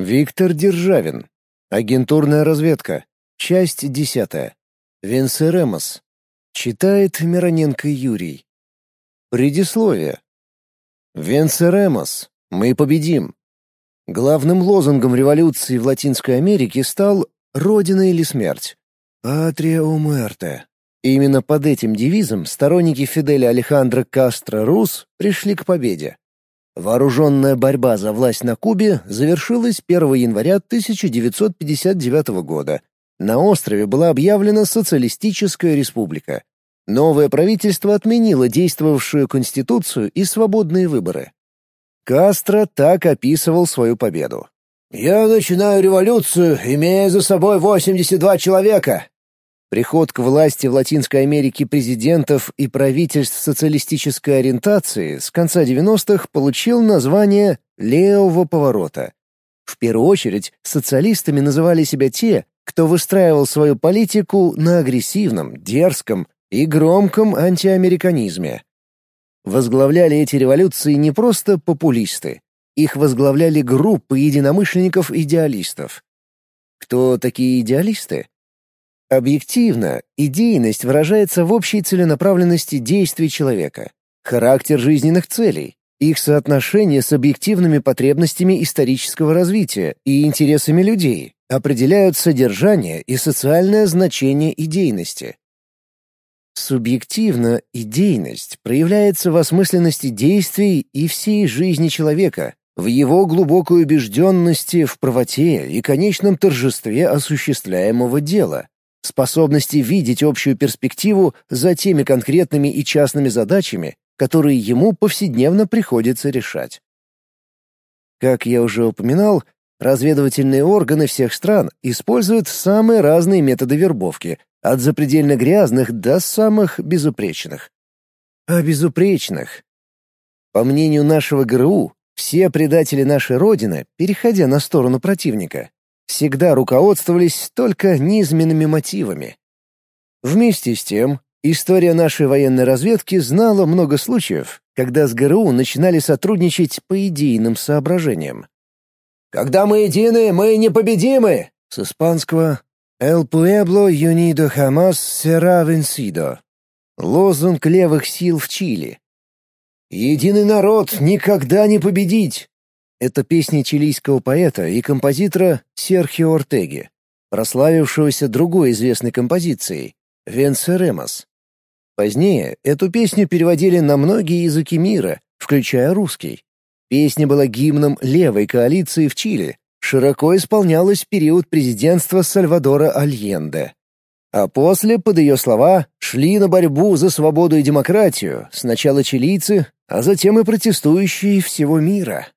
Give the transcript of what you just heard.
Виктор Державин. Агентурная разведка. Часть десятая. Венсеремос. Читает Мироненко Юрий. Предисловие. Венсеремос. Мы победим. Главным лозунгом революции в Латинской Америке стал «Родина или смерть». «Патрия умерте». Именно под этим девизом сторонники Фиделя Алехандро Кастро Рус пришли к победе. Вооруженная борьба за власть на Кубе завершилась 1 января 1959 года. На острове была объявлена социалистическая республика. Новое правительство отменило действовавшую конституцию и свободные выборы. Кастро так описывал свою победу. «Я начинаю революцию, имея за собой 82 человека. Приход к власти в Латинской Америке президентов и правительств социалистической ориентации с конца 90-х получил название «левого поворота». В первую очередь социалистами называли себя те, кто выстраивал свою политику на агрессивном, дерзком и громком антиамериканизме. Возглавляли эти революции не просто популисты, их возглавляли группы единомышленников-идеалистов. Кто такие идеалисты? Объективно, идейность выражается в общей целенаправленности действий человека, характер жизненных целей, их соотношение с объективными потребностями исторического развития и интересами людей определяют содержание и социальное значение идейности. Субъективно идейность проявляется в осмысленности действий и всей жизни человека, в его глубокой убежденности в правоте и конечном торжестве осуществляемого дела, способности видеть общую перспективу за теми конкретными и частными задачами, которые ему повседневно приходится решать. Как я уже упоминал, разведывательные органы всех стран используют самые разные методы вербовки, от запредельно грязных до самых безупречных. А безупречных. По мнению нашего ГРУ, все предатели нашей Родины, переходя на сторону противника, всегда руководствовались только низменными мотивами. Вместе с тем, история нашей военной разведки знала много случаев, когда с ГРУ начинали сотрудничать по идейным соображениям. «Когда мы едины, мы непобедимы!» С испанского «El pueblo unido jamás será vencido» Лозунг левых сил в Чили. «Единый народ никогда не победить!» Это песня чилийского поэта и композитора Серхио Ортеги, прославившегося другой известной композицией «Венсеремос». Позднее эту песню переводили на многие языки мира, включая русский. Песня была гимном левой коалиции в Чили, широко исполнялась в период президентства Сальвадора Альенде. А после, под ее слова, шли на борьбу за свободу и демократию сначала чилийцы, а затем и протестующие всего мира.